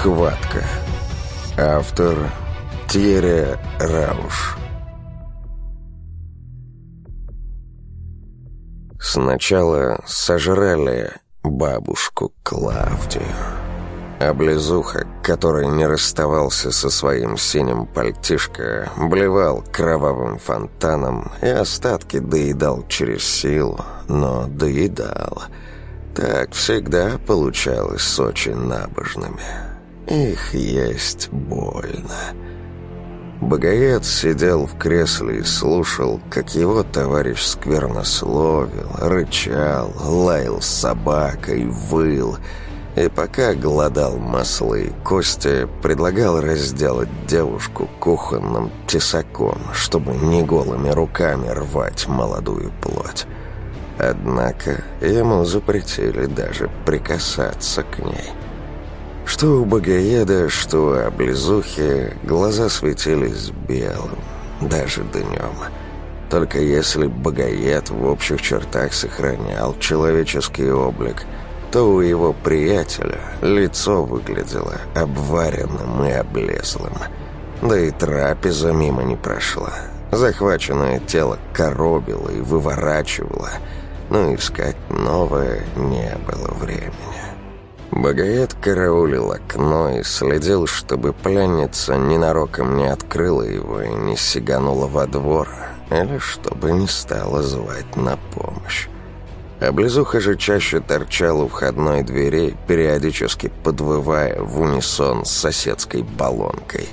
Схватка. Автор Тьерри Рауш. Сначала сожрали бабушку Клавдию. А близуха, который не расставался со своим синим пальтишко, блевал кровавым фонтаном и остатки доедал через силу, но доедал. Так всегда получалось с очень набожными. Их есть больно. Богоед сидел в кресле и слушал, как его товарищ сквернословил, рычал, лаял собакой, выл — и пока голодал масло и кости, предлагал разделать девушку кухонным тесаком, чтобы не голыми руками рвать молодую плоть. Однако ему запретили даже прикасаться к ней. Что у богоеда, что у облизухи, глаза светились белым, даже днем. Только если богоед в общих чертах сохранял человеческий облик – то у его приятеля лицо выглядело обваренным и облезлым. Да и трапеза мимо не прошла. Захваченное тело коробило и выворачивало, но искать новое не было времени. Богоед караулил окно и следил, чтобы пленница ненароком не открыла его и не сиганула во двор, или чтобы не стала звать на помощь. А близуха же чаще торчал у входной двери, периодически подвывая в унисон с соседской баллонкой.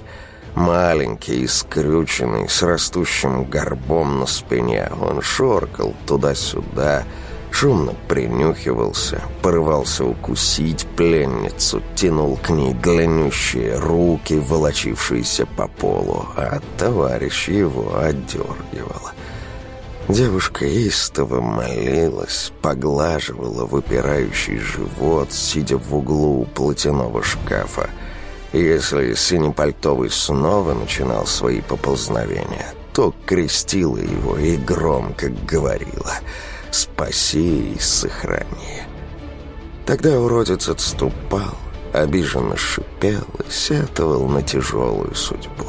Маленький и скрюченный, с растущим горбом на спине, он шоркал туда-сюда, шумно принюхивался, порывался укусить пленницу, тянул к ней длиннющие руки, волочившиеся по полу, а товарищ его отдергивал. Девушка истово молилась, поглаживала выпирающий живот, сидя в углу у платяного шкафа. если синепальтовый снова начинал свои поползновения, то крестила его и громко говорила «Спаси и сохрани». Тогда уродец отступал, обиженно шипел и сетовал на тяжелую судьбу.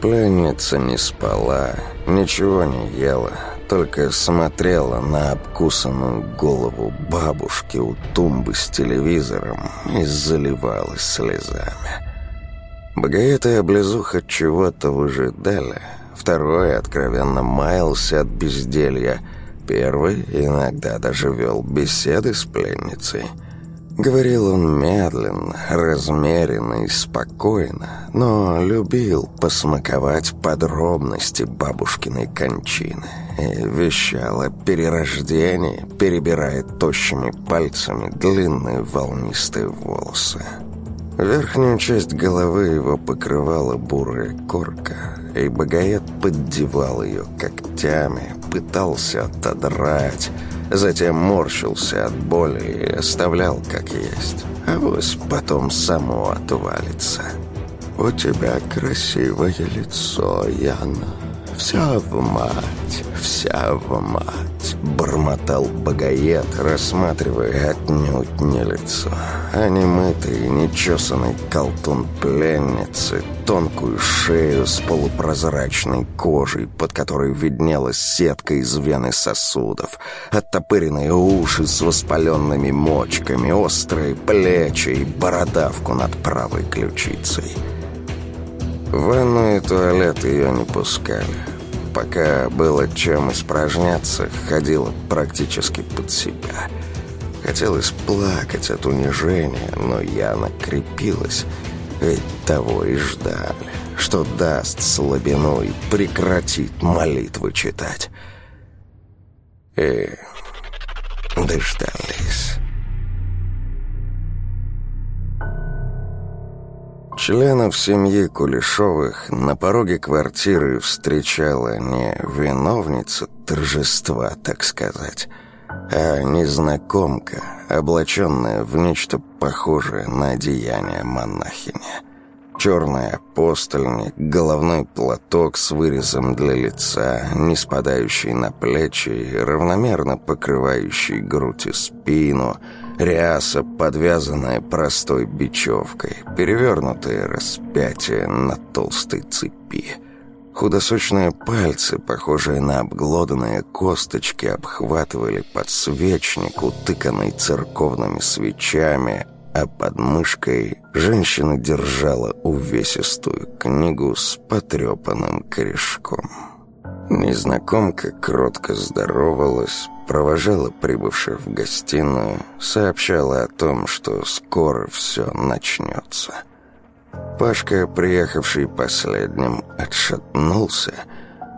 Пленница не спала, ничего не ела, только смотрела на обкусанную голову бабушки у тумбы с телевизором и заливалась слезами. И облизуха чего-то выжидали. Второй откровенно маялся от безделья. Первый иногда даже вел беседы с пленницей – Говорил он медленно, размеренно и спокойно, но любил посмаковать подробности бабушкиной кончины и вещал о перерождении, перебирая тощими пальцами длинные волнистые волосы. Верхнюю часть головы его покрывала бурая корка, и богоед поддевал ее когтями, пытался отодрать, Затем морщился от боли и оставлял как есть. А вот потом само отвалится. «У тебя красивое лицо, Яна. Вся в мать, вся в мать», — бормотал богоед, рассматривая отнюдь не лицо, а немытый и нечесанный колтун пленницы, тонкую шею с полупрозрачной кожей, под которой виднелась сетка из вены сосудов, оттопыренные уши с воспаленными мочками, острые плечи и бородавку над правой ключицей. В ванну и туалет ее не пускали. Пока было чем испражняться, ходила практически под себя. Хотелось плакать от унижения, но я накрепилась, ведь того и ждали, что даст слабину и прекратит молитвы читать. И дождались. Членов семьи Кулешовых на пороге квартиры встречала не виновница торжества, так сказать, а незнакомка, облаченная в нечто похожее на одеяние монахини. черный апостольник, головной платок с вырезом для лица, не спадающий на плечи, равномерно покрывающий грудь и спину, ряса, подвязанная простой бечевкой, перевернутое распятие на толстой цепи. Худосочные пальцы, похожие на обглоданные косточки, обхватывали подсвечник, утыканный церковными свечами, а под мышкой женщина держала увесистую книгу с потрепанным корешком. Незнакомка кротко здоровалась, провожала прибывших в гостиную, сообщала о том, что скоро все начнется. Пашка, приехавший последним, отшатнулся —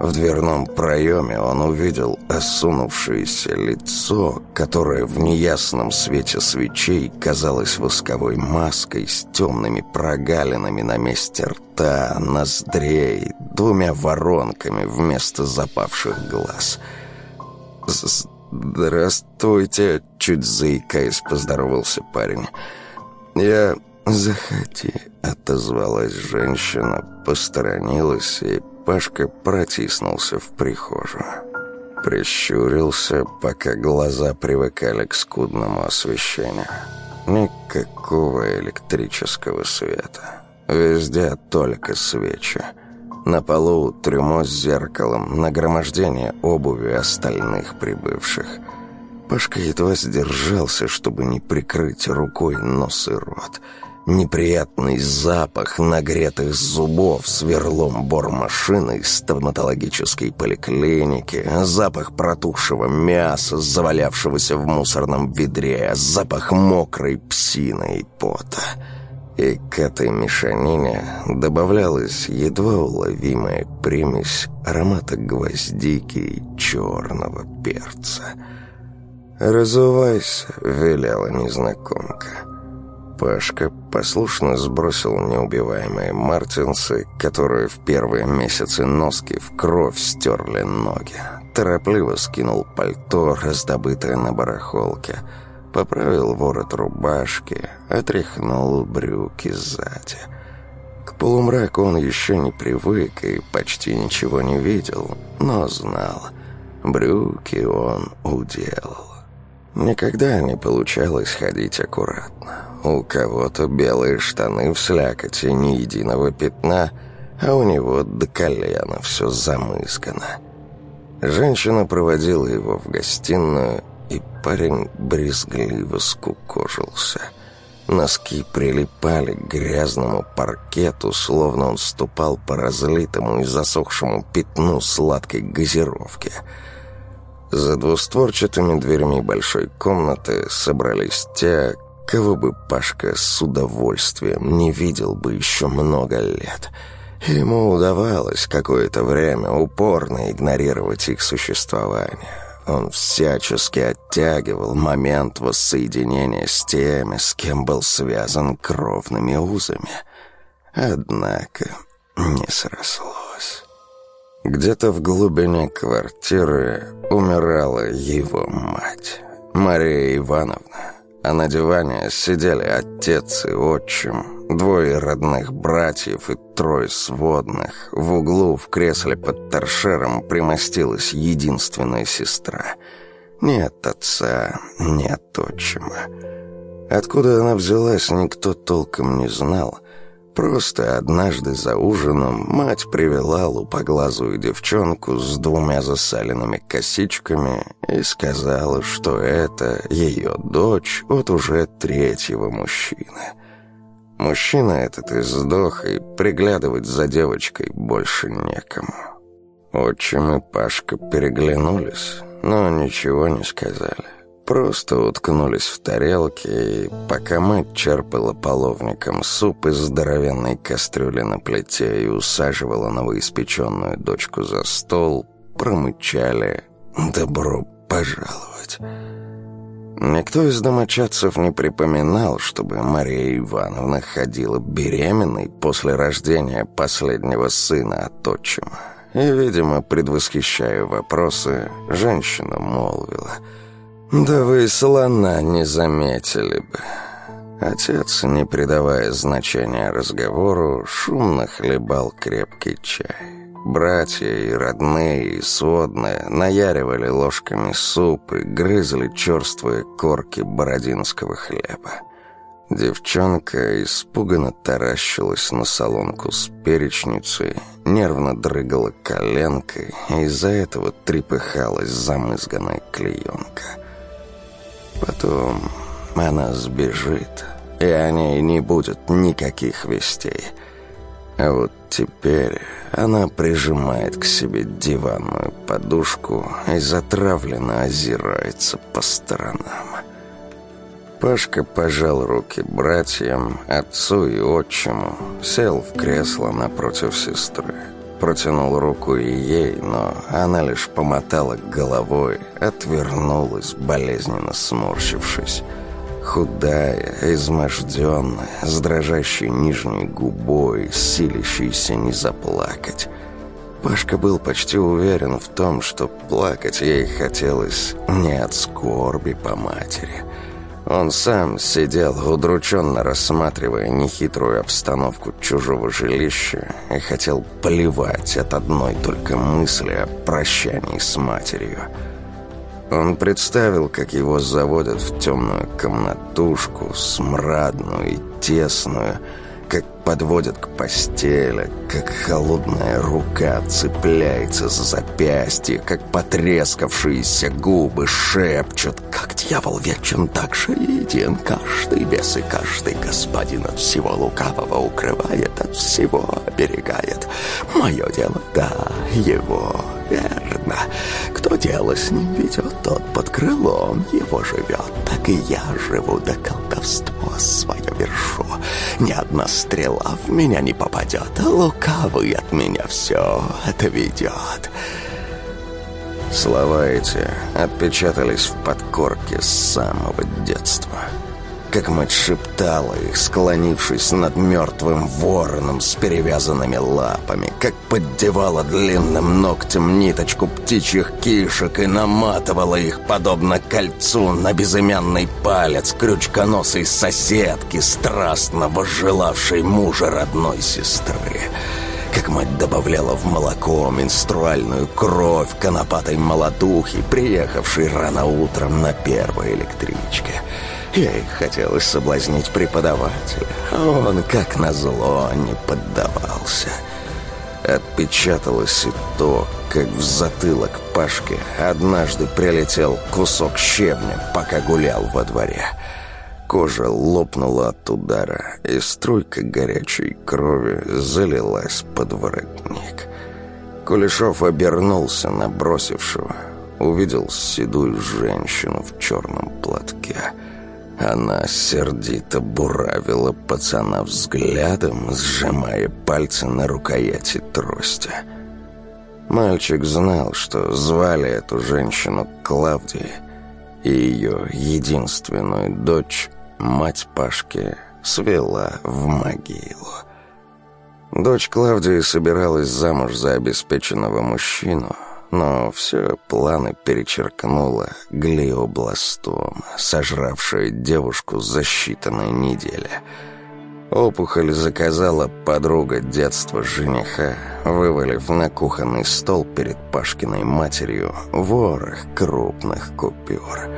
в дверном проеме он увидел осунувшееся лицо, которое в неясном свете свечей казалось восковой маской с темными прогалинами на месте рта, ноздрей, двумя воронками вместо запавших глаз. «Здравствуйте!» — чуть заикаясь, поздоровался парень. «Я...» «Заходи», — отозвалась женщина, посторонилась и Пашка протиснулся в прихожую. Прищурился, пока глаза привыкали к скудному освещению. Никакого электрического света. Везде только свечи. На полу трюмо с зеркалом, нагромождение обуви остальных прибывших. Пашка едва сдержался, чтобы не прикрыть рукой нос и рот — Неприятный запах нагретых зубов сверлом бормашины из стоматологической поликлиники, запах протухшего мяса, завалявшегося в мусорном ведре, запах мокрой псины и пота. И к этой мешанине добавлялась едва уловимая примесь аромата гвоздики и черного перца. «Разувайся», — велела незнакомка. Пашка послушно сбросил неубиваемые мартинсы, которые в первые месяцы носки в кровь стерли ноги. Торопливо скинул пальто, раздобытое на барахолке, поправил ворот рубашки, отряхнул брюки сзади. К полумраку он еще не привык и почти ничего не видел, но знал, брюки он уделал. Никогда не получалось ходить аккуратно. У кого-то белые штаны в слякоти, ни единого пятна, а у него до колена все замыскано. Женщина проводила его в гостиную, и парень брезгливо скукожился. Носки прилипали к грязному паркету, словно он ступал по разлитому и засохшему пятну сладкой газировки. За двустворчатыми дверями большой комнаты собрались те, кого бы Пашка с удовольствием не видел бы еще много лет. Ему удавалось какое-то время упорно игнорировать их существование. Он всячески оттягивал момент воссоединения с теми, с кем был связан кровными узами. Однако не срослось. Где-то в глубине квартиры умирала его мать, Мария Ивановна а на диване сидели отец и отчим, двое родных братьев и трое сводных. В углу в кресле под торшером примостилась единственная сестра. Нет отца, нет отчима. Откуда она взялась, никто толком не знал — Просто однажды за ужином мать привела лупоглазую девчонку с двумя засаленными косичками и сказала, что это ее дочь от уже третьего мужчины. Мужчина этот и сдох, и приглядывать за девочкой больше некому. Отчим и Пашка переглянулись, но ничего не сказали. Просто уткнулись в тарелки, и пока мать черпала половником суп из здоровенной кастрюли на плите и усаживала новоиспеченную дочку за стол, промычали «Добро пожаловать». Никто из домочадцев не припоминал, чтобы Мария Ивановна ходила беременной после рождения последнего сына от отчима. И, видимо, предвосхищая вопросы, женщина молвила – «Да вы слона не заметили бы. Отец, не придавая значения разговору, шумно хлебал крепкий чай. Братья и родные, и сводные наяривали ложками суп и грызли черствые корки бородинского хлеба. Девчонка испуганно таращилась на солонку с перечницей, нервно дрыгала коленкой, и из-за этого трепыхалась замызганная клеенка. Потом она сбежит, и о ней не будет никаких вестей. А вот теперь она прижимает к себе диванную подушку и затравленно озирается по сторонам. Пашка пожал руки братьям, отцу и отчиму, сел в кресло напротив сестры. Протянул руку и ей, но она лишь помотала головой, отвернулась, болезненно сморщившись. Худая, изможденная, с дрожащей нижней губой, силящейся не заплакать. Пашка был почти уверен в том, что плакать ей хотелось не от скорби по матери, он сам сидел, удрученно рассматривая нехитрую обстановку чужого жилища и хотел плевать от одной только мысли о прощании с матерью. Он представил, как его заводят в темную комнатушку, смрадную и тесную, как подводят к постели, как холодная рука цепляется за запястье, как потрескавшиеся губы шепчут, как дьявол вечен, так же един каждый бес и каждый господин от всего лукавого укрывает, от всего оберегает. Мое дело, да, его, верно. Кто дело с ним ведет, тот под крылом его живет. Так и я живу, да колдовство свое вершу. Ни одна стрела в меня не попадет, лукавый от меня все это ведет. Слова эти отпечатались в подкорке с самого детства как мать шептала их, склонившись над мертвым вороном с перевязанными лапами, как поддевала длинным ногтем ниточку птичьих кишек и наматывала их, подобно кольцу, на безымянный палец крючконосой соседки, страстно возжелавшей мужа родной сестры как мать добавляла в молоко менструальную кровь конопатой молодухи, приехавшей рано утром на первой электричке. Ей хотелось соблазнить преподавателя, а он, как назло, не поддавался. Отпечаталось и то, как в затылок Пашке однажды прилетел кусок щебня, пока гулял во дворе. Кожа лопнула от удара, и струйка горячей крови залилась под воротник. Кулешов обернулся на бросившего, увидел седую женщину в черном платке — она сердито буравила пацана взглядом, сжимая пальцы на рукояти трости. Мальчик знал, что звали эту женщину Клавдией, и ее единственную дочь, мать Пашки, свела в могилу. Дочь Клавдии собиралась замуж за обеспеченного мужчину – но все планы перечеркнула глиобластома, сожравшая девушку за считанные недели. Опухоль заказала подруга детства жениха, вывалив на кухонный стол перед Пашкиной матерью ворох крупных купюр.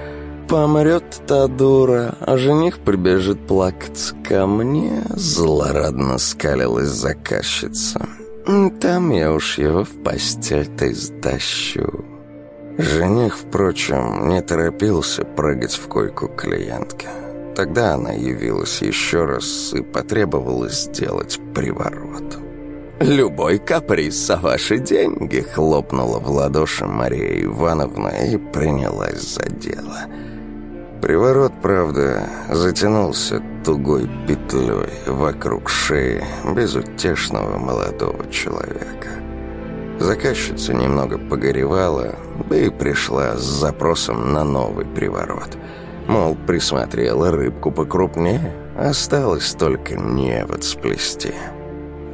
«Помрет та дура, а жених прибежит плакаться ко мне», злорадно скалилась заказчица. Там я уж его в постель-то изтащу. Жених, впрочем, не торопился прыгать в койку клиентки. Тогда она явилась еще раз и потребовала сделать приворот. «Любой каприз за ваши деньги!» — хлопнула в ладоши Мария Ивановна и принялась за дело — Приворот, правда, затянулся тугой петлей вокруг шеи безутешного молодого человека. Заказчица немного погоревала, да и пришла с запросом на новый приворот. Мол, присмотрела рыбку покрупнее, осталось только невод сплести.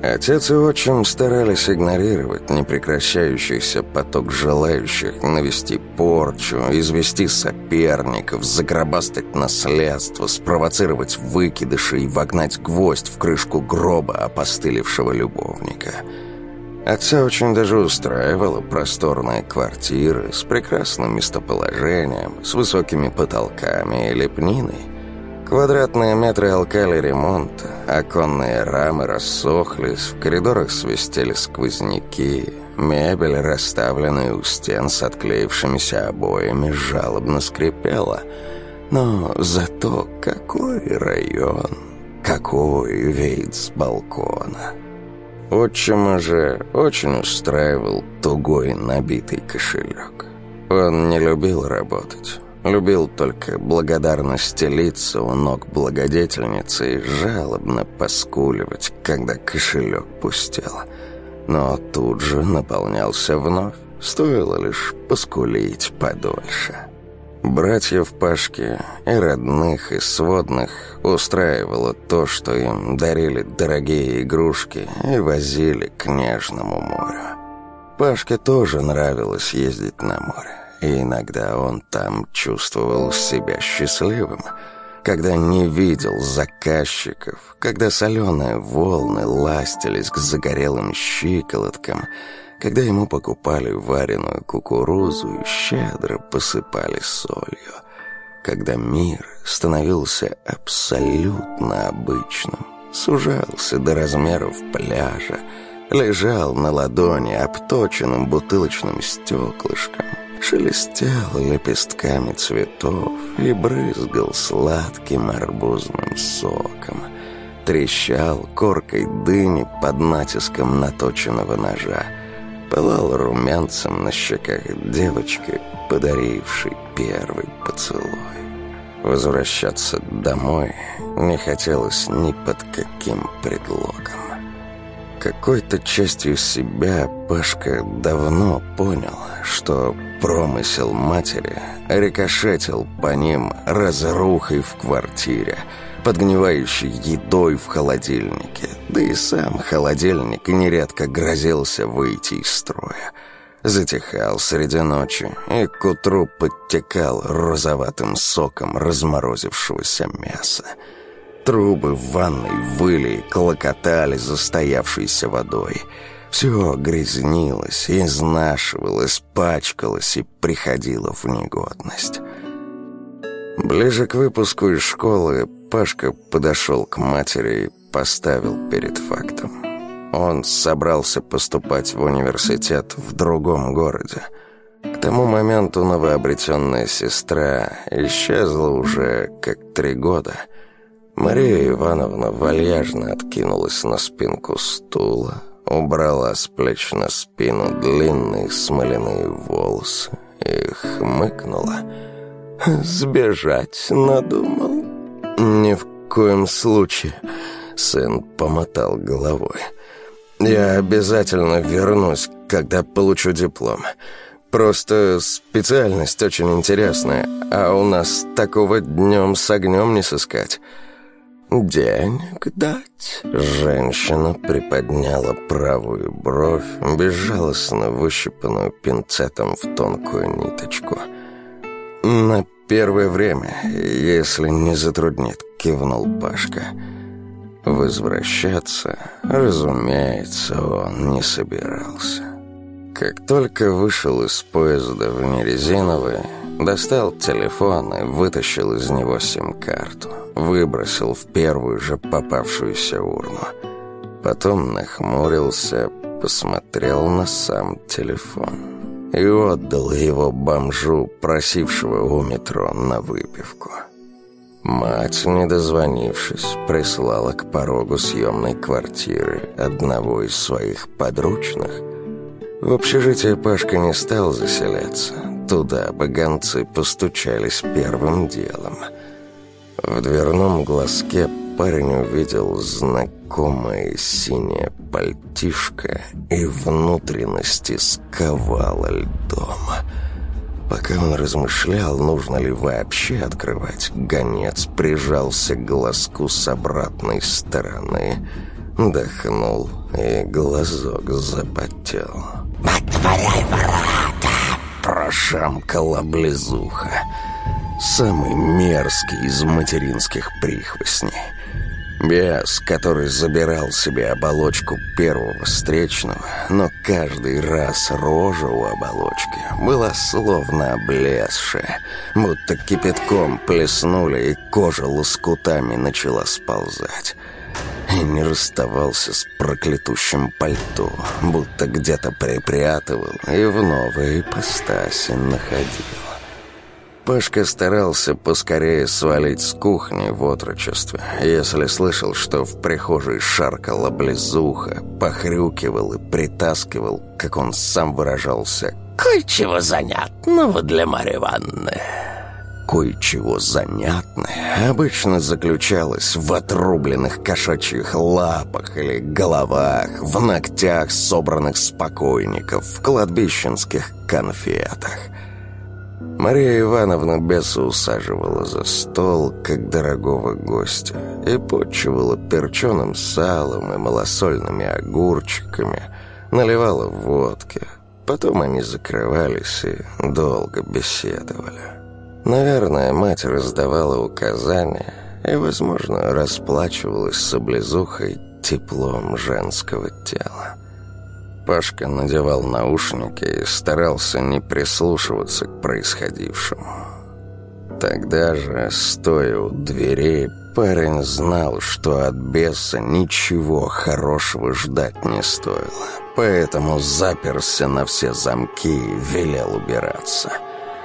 Отец и отчим старались игнорировать непрекращающийся поток желающих навести порчу, извести соперников, загробастать наследство, спровоцировать выкидыши и вогнать гвоздь в крышку гроба опостылевшего любовника. Отца очень даже устраивала просторная квартира с прекрасным местоположением, с высокими потолками и лепниной. Квадратные метры алкали ремонта, оконные рамы рассохлись, в коридорах свистели сквозняки, мебель, расставленная у стен с отклеившимися обоями, жалобно скрипела. Но зато какой район, какой вид с балкона. Отчима же очень устраивал тугой набитый кошелек. Он не любил работать. Любил только благодарно стелиться у ног благодетельницы и жалобно поскуливать, когда кошелек пустел. Но тут же наполнялся вновь, стоило лишь поскулить подольше. Братьев Пашки и родных, и сводных устраивало то, что им дарили дорогие игрушки и возили к нежному морю. Пашке тоже нравилось ездить на море и иногда он там чувствовал себя счастливым, когда не видел заказчиков, когда соленые волны ластились к загорелым щиколоткам, когда ему покупали вареную кукурузу и щедро посыпали солью, когда мир становился абсолютно обычным, сужался до размеров пляжа, лежал на ладони обточенным бутылочным стеклышком, шелестел лепестками цветов и брызгал сладким арбузным соком, трещал коркой дыни под натиском наточенного ножа, пылал румянцем на щеках девочки, подарившей первый поцелуй. Возвращаться домой не хотелось ни под каким предлогом. Какой-то частью себя Пашка давно понял, что промысел матери рикошетил по ним разрухой в квартире, подгнивающей едой в холодильнике, да и сам холодильник нередко грозился выйти из строя. Затихал среди ночи и к утру подтекал розоватым соком разморозившегося мяса. Трубы в ванной выли и клокотали застоявшейся водой. Все грязнилось, изнашивалось, пачкалось и приходило в негодность. Ближе к выпуску из школы Пашка подошел к матери и поставил перед фактом. Он собрался поступать в университет в другом городе. К тому моменту новообретенная сестра исчезла уже как три года — Мария Ивановна вальяжно откинулась на спинку стула, убрала с плеч на спину длинные смоляные волосы и хмыкнула. «Сбежать надумал?» «Ни в коем случае», — сын помотал головой. «Я обязательно вернусь, когда получу диплом. Просто специальность очень интересная, а у нас такого днем с огнем не сыскать». «Денег дать?» Женщина приподняла правую бровь, безжалостно выщипанную пинцетом в тонкую ниточку. «На первое время, если не затруднит», — кивнул Пашка. Возвращаться, разумеется, он не собирался. Как только вышел из поезда в нерезиновый, достал телефон и вытащил из него сим-карту выбросил в первую же попавшуюся урну. Потом нахмурился, посмотрел на сам телефон и отдал его бомжу, просившего у метро на выпивку. Мать, не дозвонившись, прислала к порогу съемной квартиры одного из своих подручных. В общежитие Пашка не стал заселяться. Туда богонцы постучались первым делом – в дверном глазке парень увидел знакомое синее пальтишко и внутренности сковало льдом. Пока он размышлял, нужно ли вообще открывать, гонец прижался к глазку с обратной стороны, Дохнул, и глазок запотел. «Отворяй ворота!» Прошамкала близуха. Самый мерзкий из материнских прихвостней. Бес, который забирал себе оболочку первого встречного, но каждый раз рожа у оболочки была словно облезшая, будто кипятком плеснули, и кожа лоскутами начала сползать. И не расставался с проклятущим пальто, будто где-то припрятывал и в новой ипостаси находил. Пашка старался поскорее свалить с кухни в отрочестве, если слышал, что в прихожей шаркала близуха, похрюкивал и притаскивал, как он сам выражался, «Кое-чего занятного для Марьи Ивановны». Кое-чего занятное обычно заключалось в отрубленных кошачьих лапах или головах, в ногтях собранных спокойников, в кладбищенских конфетах – Мария Ивановна беса усаживала за стол, как дорогого гостя, и почивала перченым салом и малосольными огурчиками, наливала водки. Потом они закрывались и долго беседовали. Наверное, мать раздавала указания и, возможно, расплачивалась с облизухой теплом женского тела. Пашка надевал наушники и старался не прислушиваться к происходившему. Тогда же, стоя у дверей, парень знал, что от беса ничего хорошего ждать не стоило, поэтому заперся на все замки и велел убираться.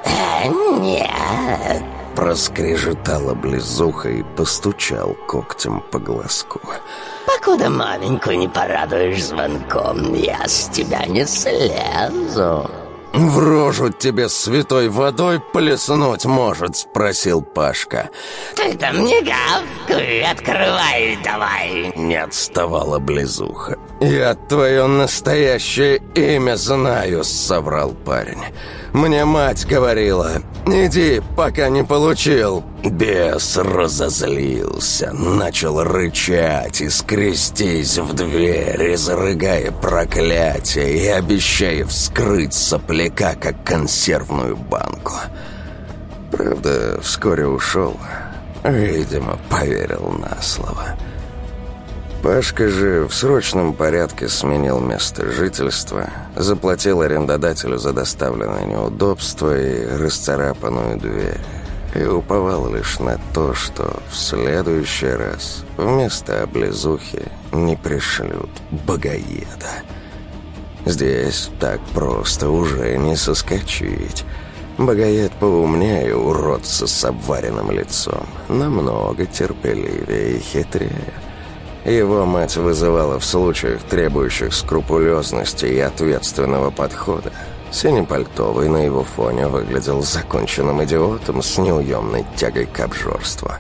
«Э, «Нет!» Проскрежетала близуха и постучал когтем по глазку. «Покуда маменьку не порадуешь звонком, я с тебя не слезу». «В рожу тебе святой водой плеснуть может?» — спросил Пашка. «Ты там не гавкуй, открывай давай!» Не отставала близуха. «Я твое настоящее имя знаю», — соврал парень. Мне мать говорила, иди, пока не получил». Бес разозлился, начал рычать и скрестись в дверь, изрыгая проклятие и обещая вскрыть сопляка, как консервную банку. Правда, вскоре ушел. Видимо, поверил на слово. Пашка же в срочном порядке сменил место жительства, заплатил арендодателю за доставленное неудобство и расцарапанную дверь, и уповал лишь на то, что в следующий раз вместо облизухи не пришлют богоеда. Здесь так просто уже не соскочить. Богоед поумнее уродца с обваренным лицом, намного терпеливее и хитрее. Его мать вызывала в случаях, требующих скрупулезности и ответственного подхода. Синепальтовый на его фоне выглядел законченным идиотом с неуемной тягой к обжорству.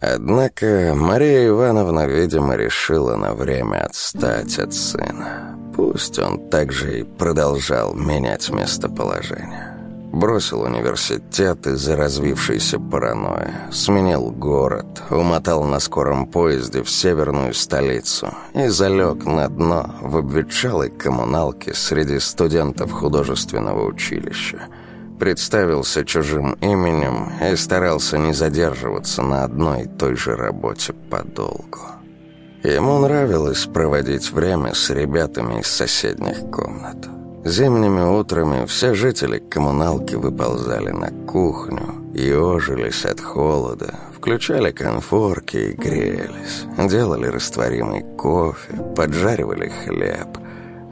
Однако Мария Ивановна, видимо, решила на время отстать от сына. Пусть он также и продолжал менять местоположение. Бросил университет из-за развившейся паранойи, сменил город, умотал на скором поезде в северную столицу и залег на дно в обветшалой коммуналке среди студентов художественного училища. Представился чужим именем и старался не задерживаться на одной и той же работе подолгу. Ему нравилось проводить время с ребятами из соседних комнат. Зимними утрами все жители коммуналки выползали на кухню, ежились от холода, включали конфорки и грелись, делали растворимый кофе, поджаривали хлеб,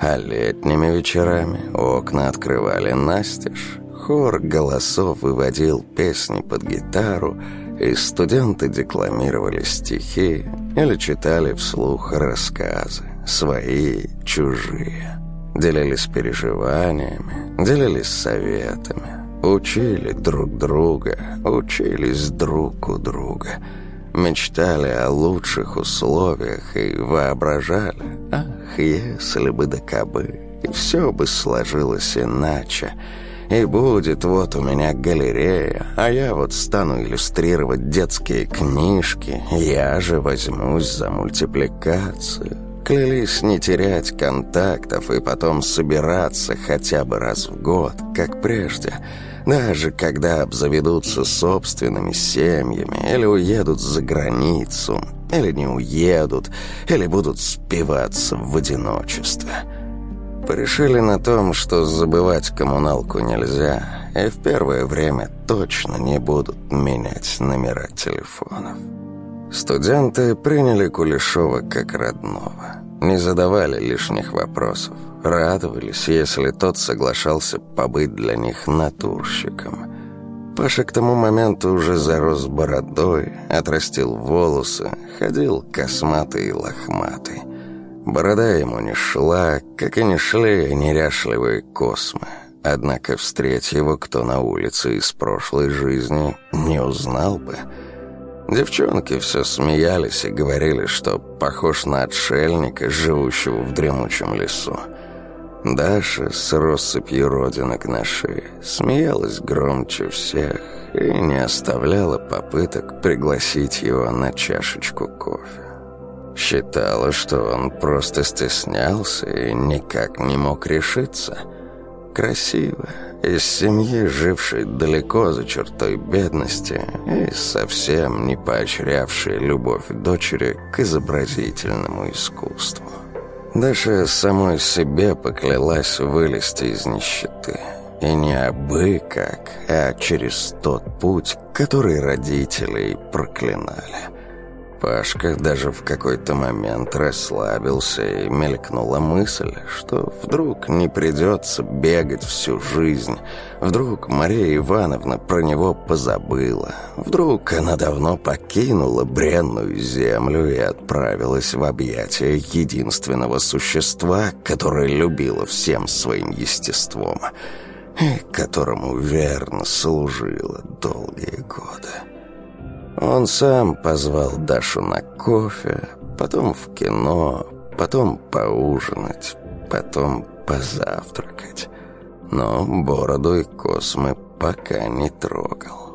а летними вечерами окна открывали настежь, хор голосов выводил песни под гитару, и студенты декламировали стихи или читали вслух рассказы, свои, чужие. Делились переживаниями, делились советами, учили друг друга, учились друг у друга, мечтали о лучших условиях и воображали, ах, если бы да кабы, и все бы сложилось иначе, И будет вот у меня галерея, а я вот стану иллюстрировать детские книжки, я же возьмусь за мультипликацию. Клялись не терять контактов и потом собираться хотя бы раз в год, как прежде – даже когда обзаведутся собственными семьями, или уедут за границу, или не уедут, или будут спиваться в одиночестве. Порешили на том, что забывать коммуналку нельзя, и в первое время точно не будут менять номера телефонов. Студенты приняли Кулешова как родного, не задавали лишних вопросов радовались, если тот соглашался побыть для них натурщиком. Паша к тому моменту уже зарос бородой, отрастил волосы, ходил косматый и лохматый. Борода ему не шла, как и не шли неряшливые космы. Однако встреть его кто на улице из прошлой жизни не узнал бы. Девчонки все смеялись и говорили, что похож на отшельника, живущего в дремучем лесу. Даша с россыпью родинок на шее смеялась громче всех и не оставляла попыток пригласить его на чашечку кофе. Считала, что он просто стеснялся и никак не мог решиться. Красиво, из семьи, жившей далеко за чертой бедности и совсем не поощрявшей любовь дочери к изобразительному искусству. Даша самой себе поклялась вылезти из нищеты. И не абы как, а через тот путь, который родители проклинали. Пашка даже в какой-то момент расслабился и мелькнула мысль, что вдруг не придется бегать всю жизнь, вдруг Мария Ивановна про него позабыла, вдруг она давно покинула бренную землю и отправилась в объятия единственного существа, которое любило всем своим естеством и которому верно служила долгие годы. Он сам позвал Дашу на кофе, потом в кино, потом поужинать, потом позавтракать. Но бороду и космы пока не трогал.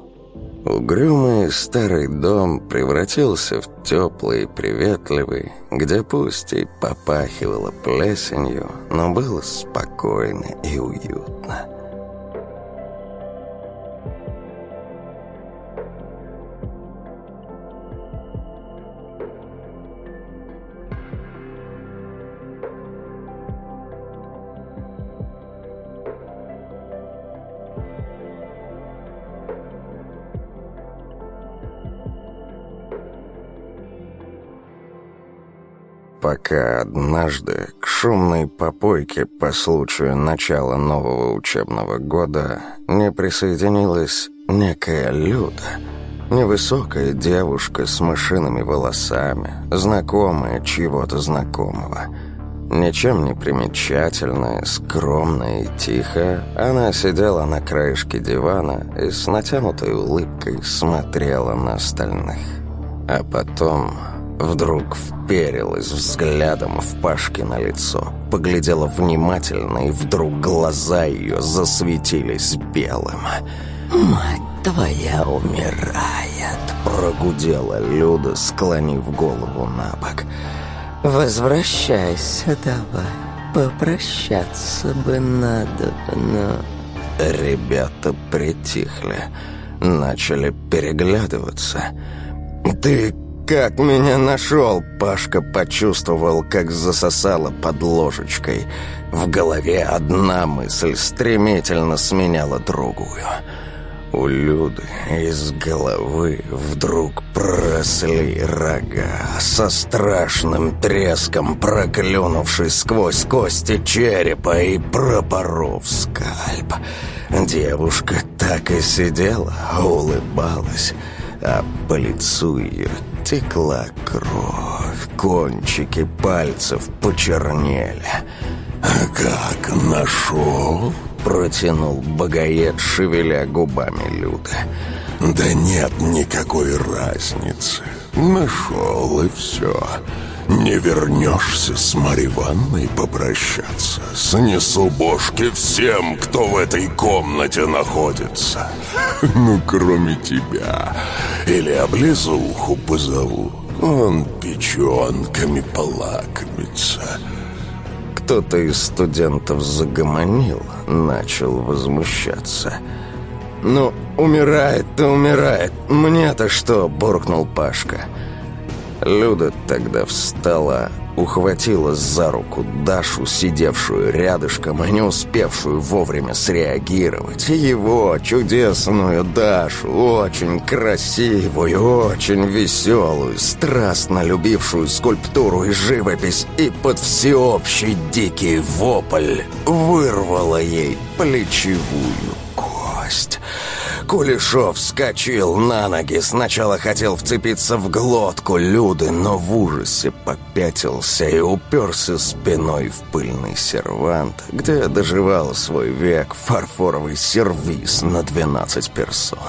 Угрюмый старый дом превратился в теплый и приветливый, где пусть и попахивало плесенью, но было спокойно и уютно. Пока однажды к шумной попойке по случаю начала нового учебного года не присоединилась некая Люда, невысокая девушка с мышиными волосами, знакомая чьего-то знакомого. Ничем не примечательная, скромная и тихая, она сидела на краешке дивана и с натянутой улыбкой смотрела на остальных. А потом Вдруг вперилась взглядом в Пашкино лицо, поглядела внимательно, и вдруг глаза ее засветились белым. «Мать твоя умирает!» Прогудела Люда, склонив голову на бок. «Возвращайся давай, попрощаться бы надо, но...» Ребята притихли, начали переглядываться. «Ты как меня нашел?» Пашка почувствовал, как засосало под ложечкой. В голове одна мысль стремительно сменяла другую. У Люды из головы вдруг проросли рога, со страшным треском проклюнувшись сквозь кости черепа и пропоров скальп. Девушка так и сидела, улыбалась, а по лицу ее Текла кровь, кончики пальцев почернели. «А как нашел?» — протянул богоед, шевеля губами Люда. «Да нет никакой разницы. Нашел и все. Не вернешься с Марьей Ивановной попрощаться. Снесу бошки всем, кто в этой комнате находится. Ну, кроме тебя. Или облизуху позову. Он печенками полакомится. Кто-то из студентов загомонил, начал возмущаться. «Ну, умирает-то умирает. Мне-то что?» – буркнул. «Пашка». Люда тогда встала, ухватила за руку Дашу, сидевшую рядышком и не успевшую вовремя среагировать. Его, чудесную Дашу, очень красивую, очень веселую, страстно любившую скульптуру и живопись, и под всеобщий дикий вопль вырвала ей плечевую кость. Кулешов вскочил на ноги, сначала хотел вцепиться в глотку Люды, но в ужасе попятился и уперся спиной в пыльный сервант, где доживал свой век фарфоровый сервиз на 12 персон.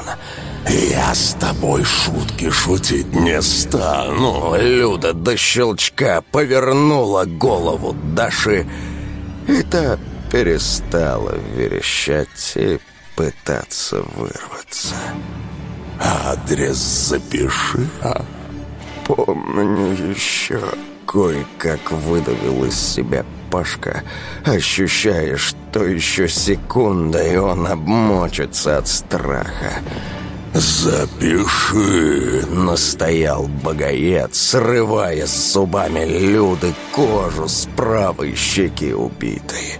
«Я с тобой шутки шутить не стану!» Люда до щелчка повернула голову Даши, та перестала верещать и пытаться вырваться. «Адрес запиши, а?» «Помню еще...» Кое-как выдавил из себя Пашка, ощущая, что еще секунда, и он обмочится от страха. «Запиши!» — настоял богоед, срывая с зубами Люды кожу с правой щеки убитой.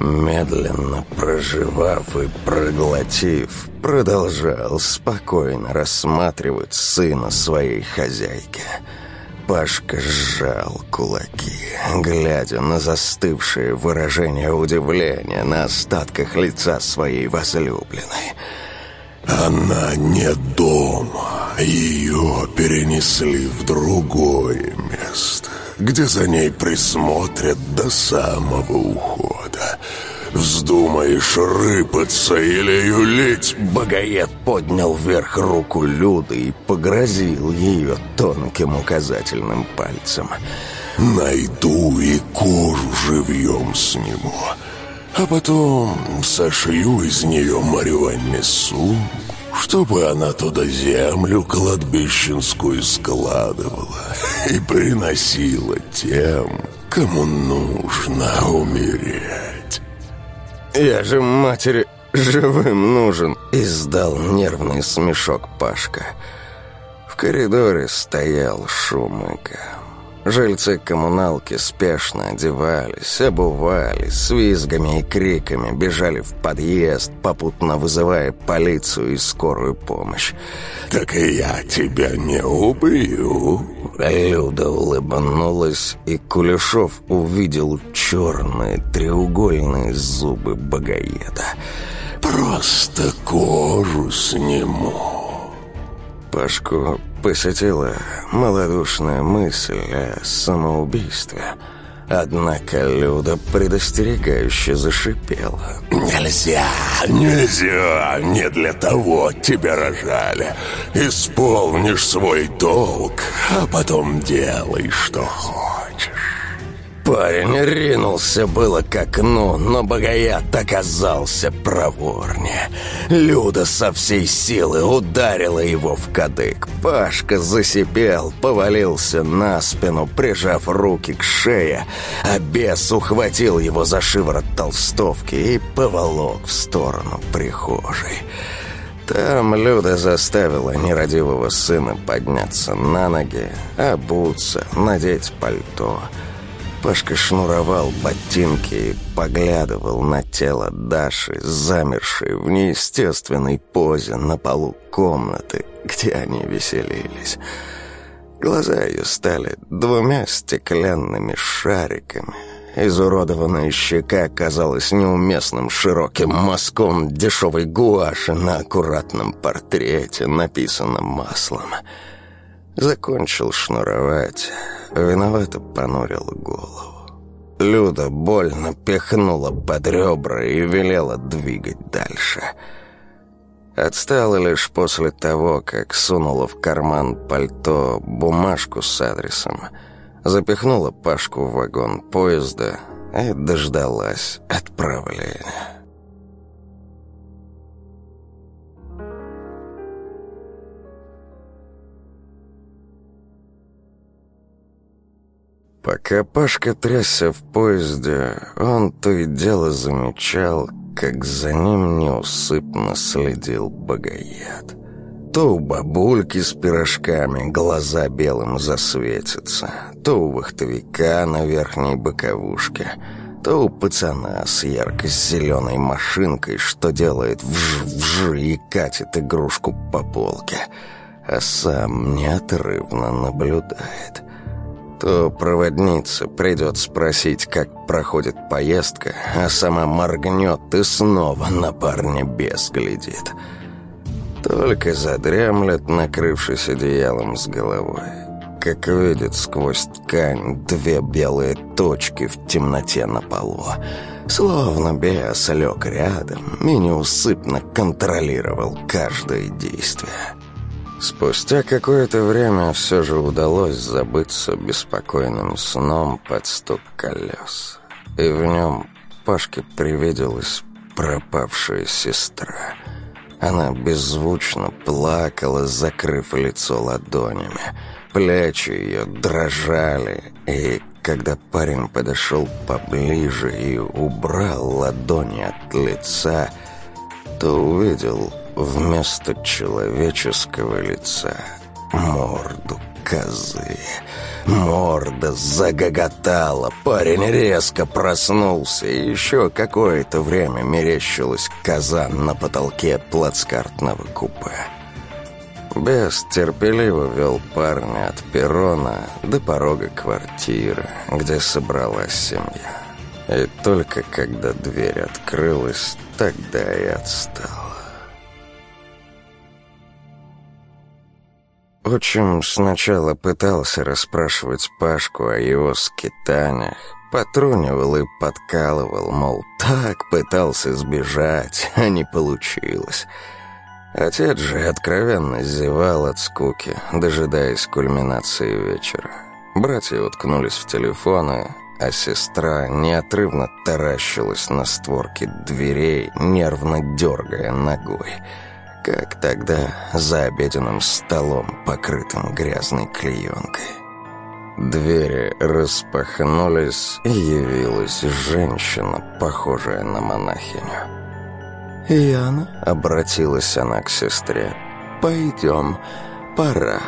Медленно проживав и проглотив, продолжал спокойно рассматривать сына своей хозяйки. Пашка сжал кулаки, глядя на застывшее выражение удивления на остатках лица своей возлюбленной. «Она не дома. Ее перенесли в другое место, где за ней присмотрят до самого ухода года. Вздумаешь рыпаться или юлить?» Богоед поднял вверх руку Люды и погрозил ее тонким указательным пальцем. «Найду и кожу живьем сниму, а потом сошью из нее Марьевне сумку, чтобы она туда землю кладбищенскую складывала и приносила тем, кому нужно умереть. «Я же матери живым нужен!» — издал нервный смешок Пашка. В коридоре стоял шум и гам. Жильцы коммуналки спешно одевались, обувались, с визгами и криками бежали в подъезд, попутно вызывая полицию и скорую помощь. «Так и я тебя не убью!» Люда улыбнулась, и Кулешов увидел черные треугольные зубы богоеда. «Просто кожу сниму!» Пашку посетила малодушная мысль о самоубийстве. Однако Люда предостерегающе зашипела. «Нельзя, нельзя, не для того тебя рожали. Исполнишь свой долг, а потом делай, что хочешь». Парень ринулся было к окну, но богоят оказался проворнее. Люда со всей силы ударила его в кадык. Пашка засипел, повалился на спину, прижав руки к шее, а бес ухватил его за шиворот толстовки и поволок в сторону прихожей. Там Люда заставила нерадивого сына подняться на ноги, обуться, надеть пальто — Пашка шнуровал ботинки и поглядывал на тело Даши, замершей в неестественной позе на полу комнаты, где они веселились. Глаза ее стали двумя стеклянными шариками. Изуродованная щека оказалась неуместным широким мазком дешевой гуаши на аккуратном портрете, написанном маслом. Закончил шнуровать виновато понурил голову. Люда больно пихнула под ребра и велела двигать дальше. Отстала лишь после того, как сунула в карман пальто бумажку с адресом, запихнула Пашку в вагон поезда и дождалась отправления. Пока Пашка трясся в поезде, он то и дело замечал, как за ним неусыпно следил богояд. То у бабульки с пирожками глаза белым засветятся, то у вахтовика на верхней боковушке, то у пацана с ярко-зеленой машинкой, что делает вж-вж и катит игрушку по полке, а сам неотрывно наблюдает — то проводница придет спросить, как проходит поездка, а сама моргнет и снова на парня бес глядит. Только задрямлет, накрывшись одеялом с головой. Как видит сквозь ткань две белые точки в темноте на полу. Словно бес лег рядом и неусыпно контролировал каждое действие. Спустя какое-то время все же удалось забыться беспокойным сном под стук колес. И в нем Пашке привиделась пропавшая сестра. Она беззвучно плакала, закрыв лицо ладонями. Плечи ее дрожали, и когда парень подошел поближе и убрал ладони от лица, то увидел вместо человеческого лица морду козы. Морда загоготала, парень резко проснулся, и еще какое-то время мерещилась коза на потолке плацкартного купе. Бес терпеливо вел парня от перрона до порога квартиры, где собралась семья. И только когда дверь открылась, тогда и отстал. Отчим сначала пытался расспрашивать Пашку о его скитаниях, потрунивал и подкалывал, мол, так пытался сбежать, а не получилось. Отец же откровенно зевал от скуки, дожидаясь кульминации вечера. Братья уткнулись в телефоны, а сестра неотрывно таращилась на створки дверей, нервно дергая ногой — как тогда за обеденным столом, покрытым грязной клеенкой. Двери распахнулись, и явилась женщина, похожая на монахиню. «Яна», — обратилась она к сестре, — «пойдем, пора».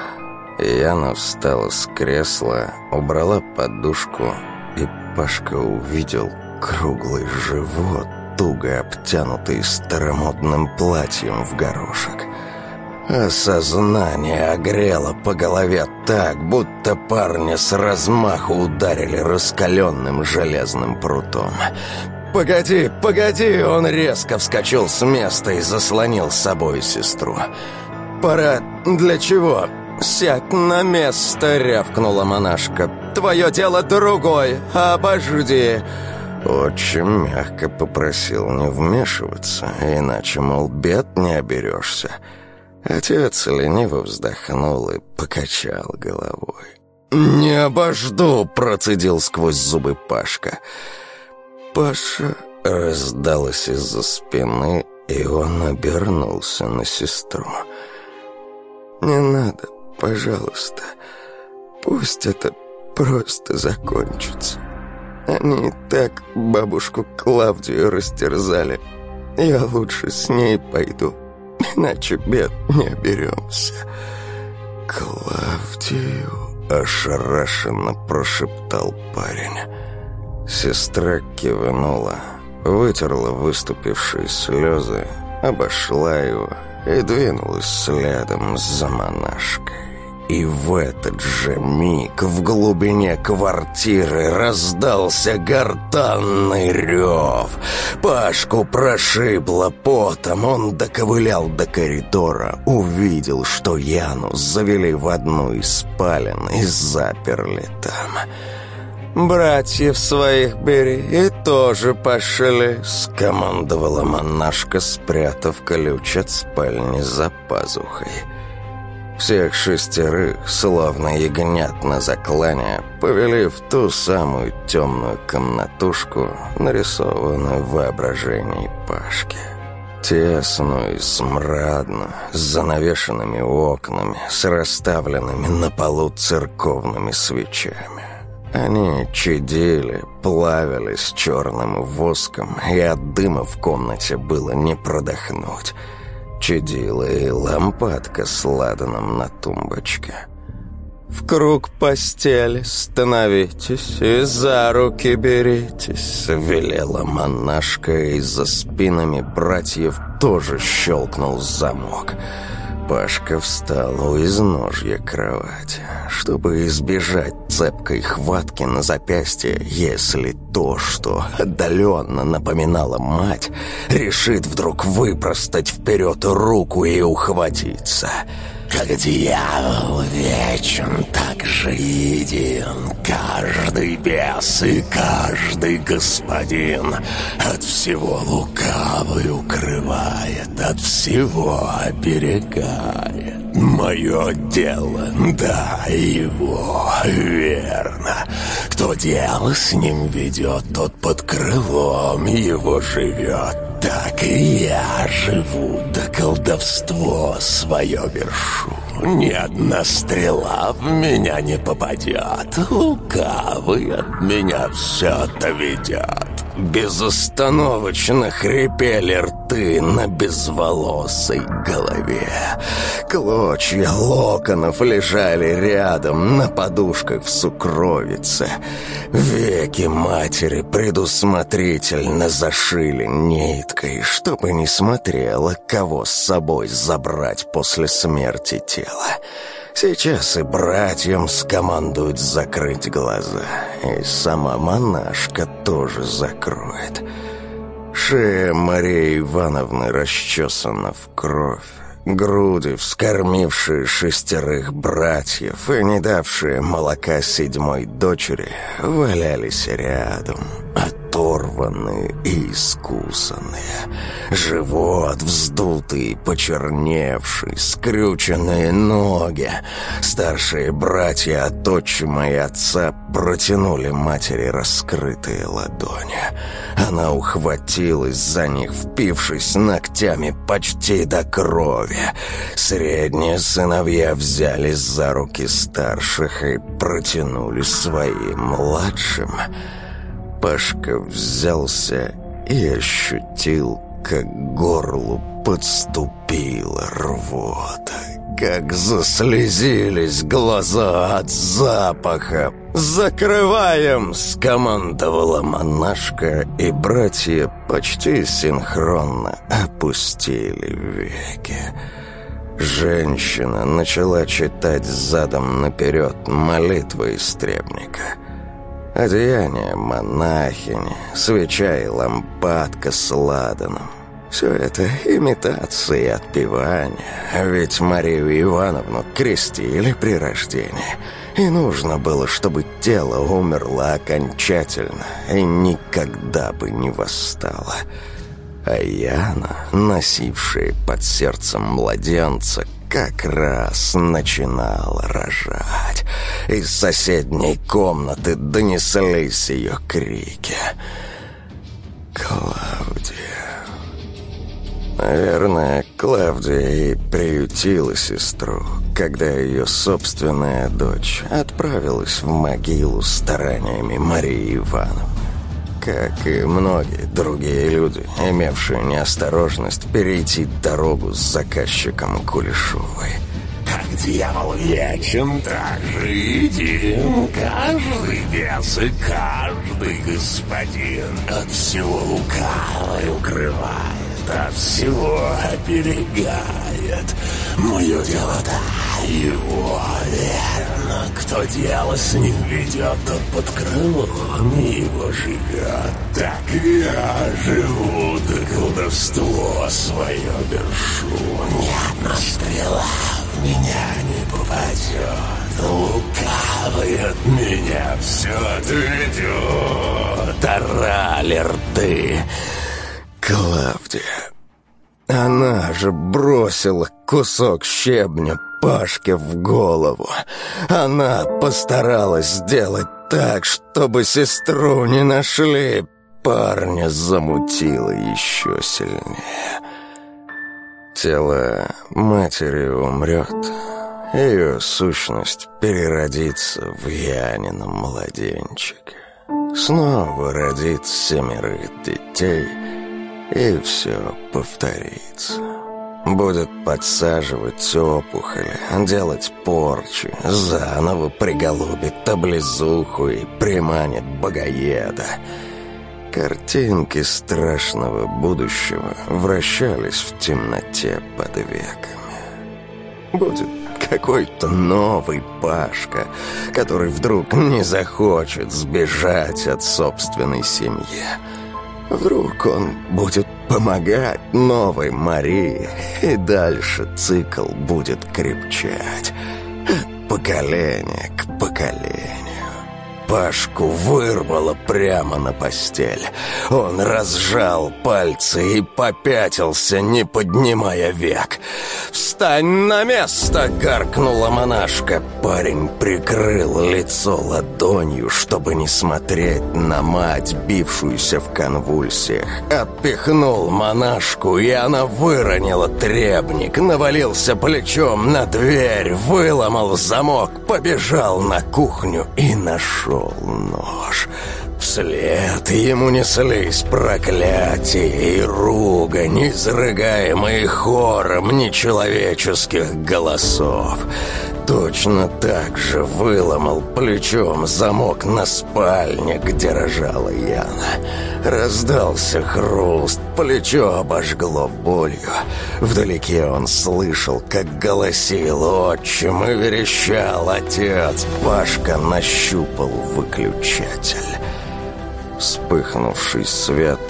Яна встала с кресла, убрала подушку, и Пашка увидел круглый живот, туго обтянутый старомодным платьем в горошек. Осознание огрело по голове так, будто парня с размаху ударили раскаленным железным прутом. «Погоди, погоди!» Он резко вскочил с места и заслонил с собой сестру. «Пора... Для чего?» «Сядь на место!» — рявкнула монашка. «Твое дело другой! Обожди!» Очень мягко попросил не вмешиваться, иначе, мол, бед не оберешься. Отец лениво вздохнул и покачал головой. «Не обожду!» — процедил сквозь зубы Пашка. «Паша!» — раздалось из-за спины, и он обернулся на сестру. «Не надо, пожалуйста. Пусть это просто закончится». Они так бабушку Клавдию растерзали. Я лучше с ней пойду, иначе бед не оберемся. Клавдию, ошарашенно прошептал парень. Сестра кивнула, вытерла выступившие слезы, обошла его и двинулась следом за монашкой. И в этот же миг в глубине квартиры раздался гортанный рев. Пашку прошибло потом, он доковылял до коридора, увидел, что Яну завели в одну из спален и заперли там. «Братьев своих бери и тоже пошли», — скомандовала монашка, спрятав ключ от спальни за пазухой. Всех шестерых, словно ягнят на заклане, повели в ту самую темную комнатушку, нарисованную в воображении Пашки. Тесную и смрадную, с занавешенными окнами, с расставленными на полу церковными свечами. Они чадили, плавились черным воском, и от дыма в комнате было не продохнуть. Чадила и лампадка с ладаном на тумбочке. «В круг постели становитесь и за руки беритесь», — велела монашка, и за спинами братьев тоже щелкнул замок — Пашка встал у изножья кровати, чтобы избежать цепкой хватки на запястье, если то, что отдаленно напоминало мать, решит вдруг выпростать вперед руку и ухватиться — как дьявол вечен, так же един Каждый бес и каждый господин От всего лукавый укрывает От всего оберегает Мое дело, да, его, верно Кто дело с ним ведет, тот под крылом его живет так и я живу, да колдовство свое вершу. Ни одна стрела в меня не попадет, лукавый от меня все-то ведет. Безостановочно хрипели рты на безволосой голове. Клочья локонов лежали рядом на подушках в сукровице. Веки матери предусмотрительно зашили ниткой, чтобы не смотрела, кого с собой забрать после смерти тела. Сейчас и братьям скомандуют закрыть глаза. И сама монашка тоже закроет. Шея Марии Ивановны расчесана в кровь. Груди, вскормившие шестерых братьев и не давшие молока седьмой дочери, валялись рядом, оторванные и искусанные. Живот вздутый, почерневший, скрюченные ноги. Старшие братья от отчима и отца протянули матери раскрытые ладони. Она ухватилась за них, впившись ногтями почти до крови. Средние сыновья взялись за руки старших и протянули своим младшим. Пашка взялся и ощутил, как горлу подступила рвота, как заслезились глаза от запаха. «Закрываем!» — скомандовала монашка, и братья почти синхронно опустили веки. Женщина начала читать задом наперед молитвы истребника. Одеяние монахини, свеча и лампадка с ладаном. Все это имитации отпевания, ведь Марию Ивановну крестили при рождении, и нужно было, чтобы тело умерло окончательно и никогда бы не восстало. А Яна, носившая под сердцем младенца, как раз начинала рожать. Из соседней комнаты донеслись ее крики. «Клавдия...» Наверное, Клавдия и приютила сестру, когда ее собственная дочь отправилась в могилу стараниями Марии Ивановны как и многие другие люди, имевшие неосторожность перейти дорогу с заказчиком Кулешовой. Как дьявол вечен, так же един, каждый вес и каждый господин от всего лукавой укрывает от всего оберегает. Мое дело да, его верно. Кто дело с ним ведет, тот под крылом его живет. Так я живу, да колдовство свое вершу. Ни одна стрела в меня не попадет. Лукавый от меня все отведет. Орали рты. Клавдия. Она же бросила кусок щебня Пашке в голову. Она постаралась сделать так, чтобы сестру не нашли. Парня замутило еще сильнее. Тело матери умрет, ее сущность переродится в Янином младенчика. Снова родит семерых детей, и все повторится. Будет подсаживать опухоли, делать порчи, заново приголубит таблезуху и приманит богоеда. Картинки страшного будущего вращались в темноте под веками. Будет какой-то новый Пашка, который вдруг не захочет сбежать от собственной семьи. Вдруг он будет помогать новой Марии, и дальше цикл будет крепчать от поколения к поколению. Пашку вырвало прямо на постель. Он разжал пальцы и попятился, не поднимая век. «Встань на место!» — гаркнула монашка. Парень прикрыл лицо ладонью, чтобы не смотреть на мать, бившуюся в конвульсиях. Отпихнул монашку, и она выронила требник, навалился плечом на дверь, выломал замок, побежал на кухню и нашел нашел нож. Вслед ему неслись проклятия и ругань, изрыгаемые хором нечеловеческих голосов. Точно так же выломал плечом замок на спальне, где рожала Яна. Раздался хруст, плечо обожгло болью. Вдалеке он слышал, как голосил отчим и верещал отец. Пашка нащупал выключатель. Вспыхнувший свет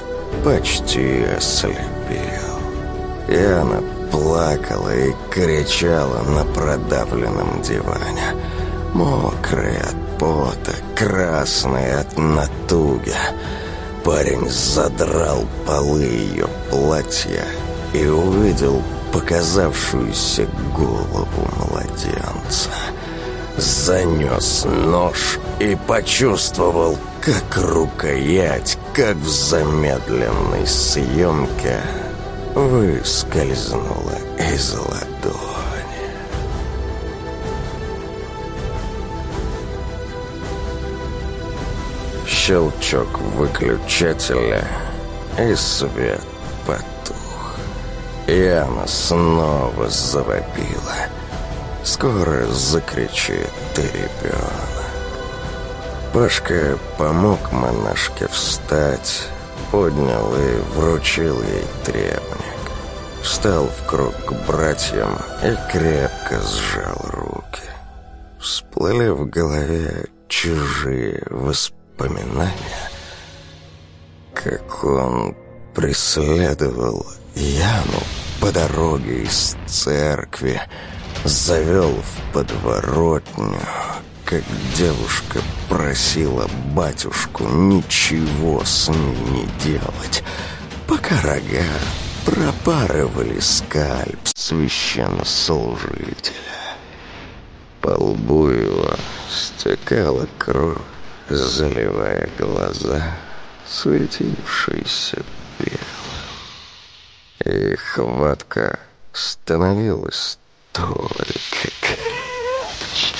почти ослепил. Яна плакала и кричала на продавленном диване. Мокрая от пота, красная от натуги. Парень задрал полы ее платья и увидел показавшуюся голову младенца. Занес нож и почувствовал, как рукоять, как в замедленной съемке, выскользнула из ладони. Щелчок выключателя, и свет потух. И она снова завопила. Скоро закричит и ребенок. Пашка помог монашке встать, поднял и вручил ей требник. Встал в круг к братьям и крепко сжал руки. Всплыли в голове чужие воспоминания, как он преследовал Яну по дороге из церкви, завел в подворотню, как девушка просила батюшку ничего с ней не делать, пока рога пропарывали скальп священнослужителя. По лбу его стекала кровь, заливая глаза, светившиеся белым. И хватка становилась только крепче.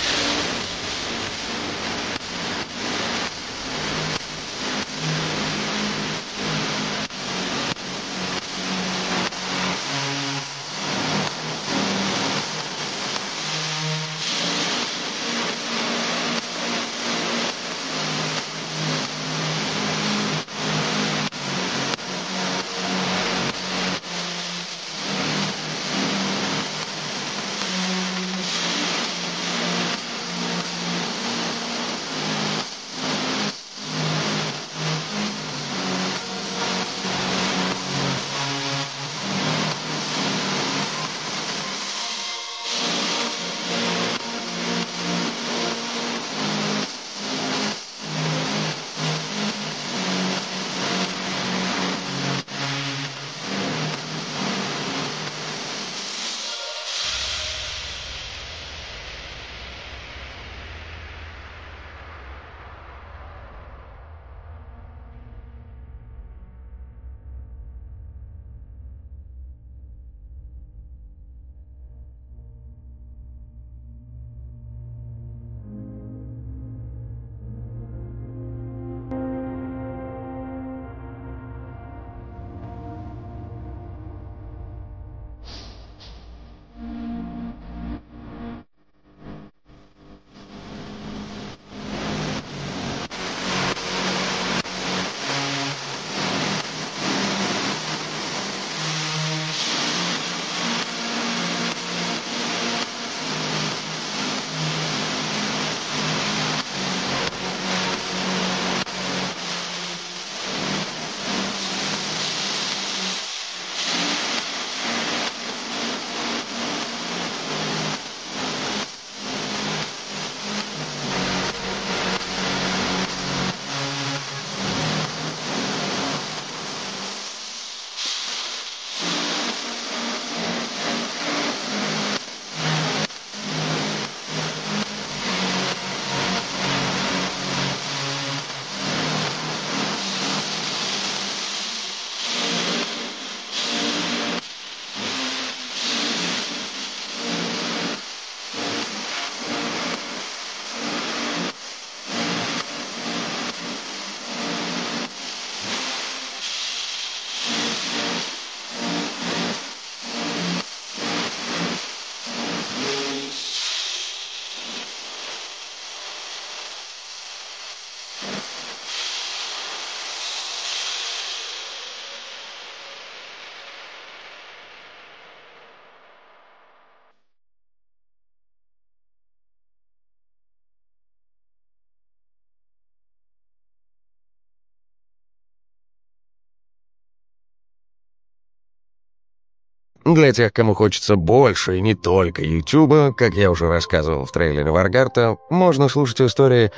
Для тех, кому хочется больше и не только Ютуба, как я уже рассказывал в трейлере Варгарта, можно слушать истории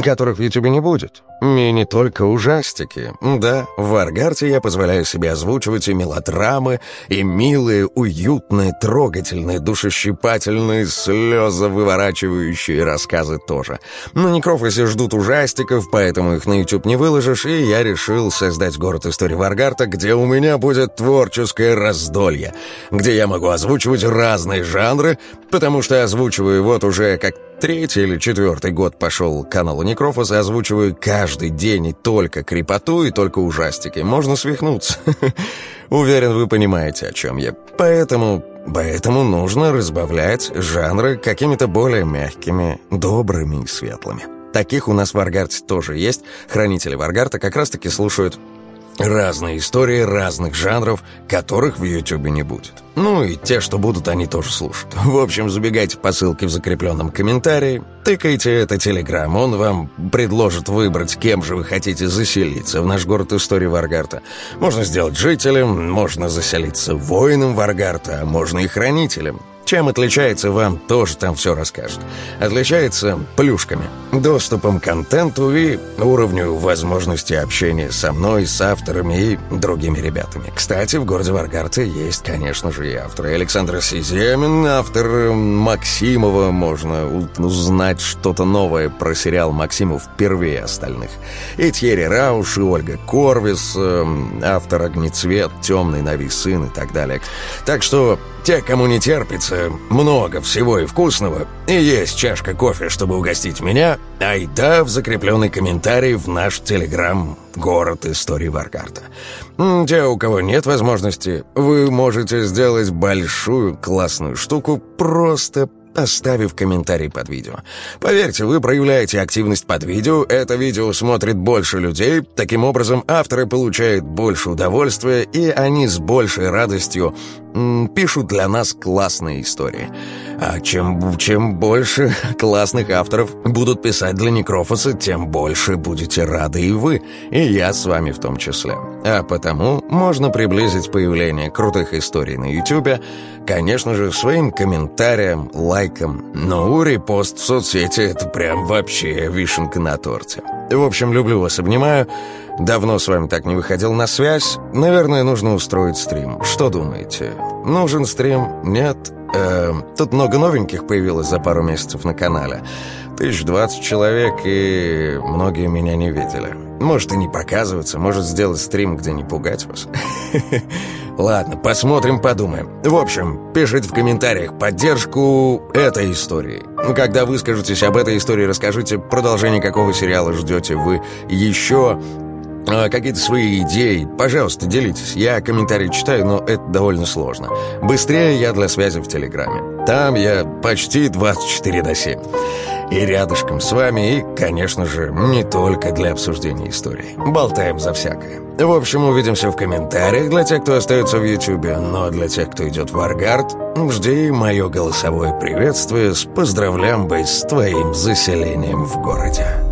которых в Ютубе не будет. И не только ужастики. Да, в Варгарте я позволяю себе озвучивать и мелодрамы, и милые, уютные, трогательные, душещипательные, слезы выворачивающие рассказы тоже. На Некрофосе ждут ужастиков, поэтому их на YouTube не выложишь, и я решил создать город истории Варгарта, где у меня будет творческое раздолье, где я могу озвучивать разные жанры, потому что озвучиваю вот уже как Третий или четвертый год пошел к каналу Некрофос и озвучиваю каждый день и только крепоту, и только ужастики. Можно свихнуться. Уверен, вы понимаете, о чем я. Поэтому... Поэтому нужно разбавлять жанры какими-то более мягкими, добрыми и светлыми. Таких у нас в Аргарте тоже есть. Хранители Варгарта как раз-таки слушают Разные истории разных жанров, которых в Ютубе не будет. Ну и те, что будут, они тоже слушают. В общем, забегайте по ссылке в закрепленном комментарии, тыкайте это Телеграм, он вам предложит выбрать, кем же вы хотите заселиться в наш город истории Варгарта. Можно сделать жителем, можно заселиться воином Варгарта, а можно и хранителем. Чем отличается, вам тоже там все расскажут. Отличается плюшками, доступом к контенту и уровню возможности общения со мной, с авторами и другими ребятами. Кстати, в городе Варгарте есть, конечно же, и авторы. Александр Сиземин, автор Максимова. Можно узнать что-то новое про сериал Максимов впервые остальных. И Тьерри Рауш, и Ольга Корвис, эм, автор «Огнецвет», «Темный навис сын» и так далее. Так что те, кому не терпится, много всего и вкусного, и есть чашка кофе, чтобы угостить меня, айда в закрепленный комментарий в наш телеграм «Город истории Варгарта». Те, у кого нет возможности, вы можете сделать большую классную штуку, просто оставив комментарий под видео. Поверьте, вы проявляете активность под видео, это видео смотрит больше людей, таким образом авторы получают больше удовольствия, и они с большей радостью пишут для нас классные истории. А чем, чем больше классных авторов будут писать для Некрофоса, тем больше будете рады и вы, и я с вами в том числе. А потому можно приблизить появление крутых историй на YouTube, конечно же, своим комментарием, лайком. Ну, репост в соцсети — это прям вообще вишенка на торте. В общем, люблю вас, обнимаю. Давно с вами так не выходил на связь. Наверное, нужно устроить стрим. Что думаете? Нужен стрим? Нет? Э, тут много новеньких появилось за пару месяцев на канале. Тысяч двадцать человек, и многие меня не видели. Может и не показываться, может сделать стрим, где не пугать вас. Ладно, посмотрим, подумаем. В общем, пишите в комментариях поддержку этой истории. Когда выскажетесь об этой истории, расскажите, продолжение какого сериала ждете вы еще какие-то свои идеи, пожалуйста, делитесь. Я комментарии читаю, но это довольно сложно. Быстрее я для связи в Телеграме. Там я почти 24 до 7. И рядышком с вами, и, конечно же, не только для обсуждения истории. Болтаем за всякое. В общем, увидимся в комментариях для тех, кто остается в Ютубе, но для тех, кто идет в Аргард, жди мое голосовое приветствие с «Поздравлям бы с твоим заселением в городе».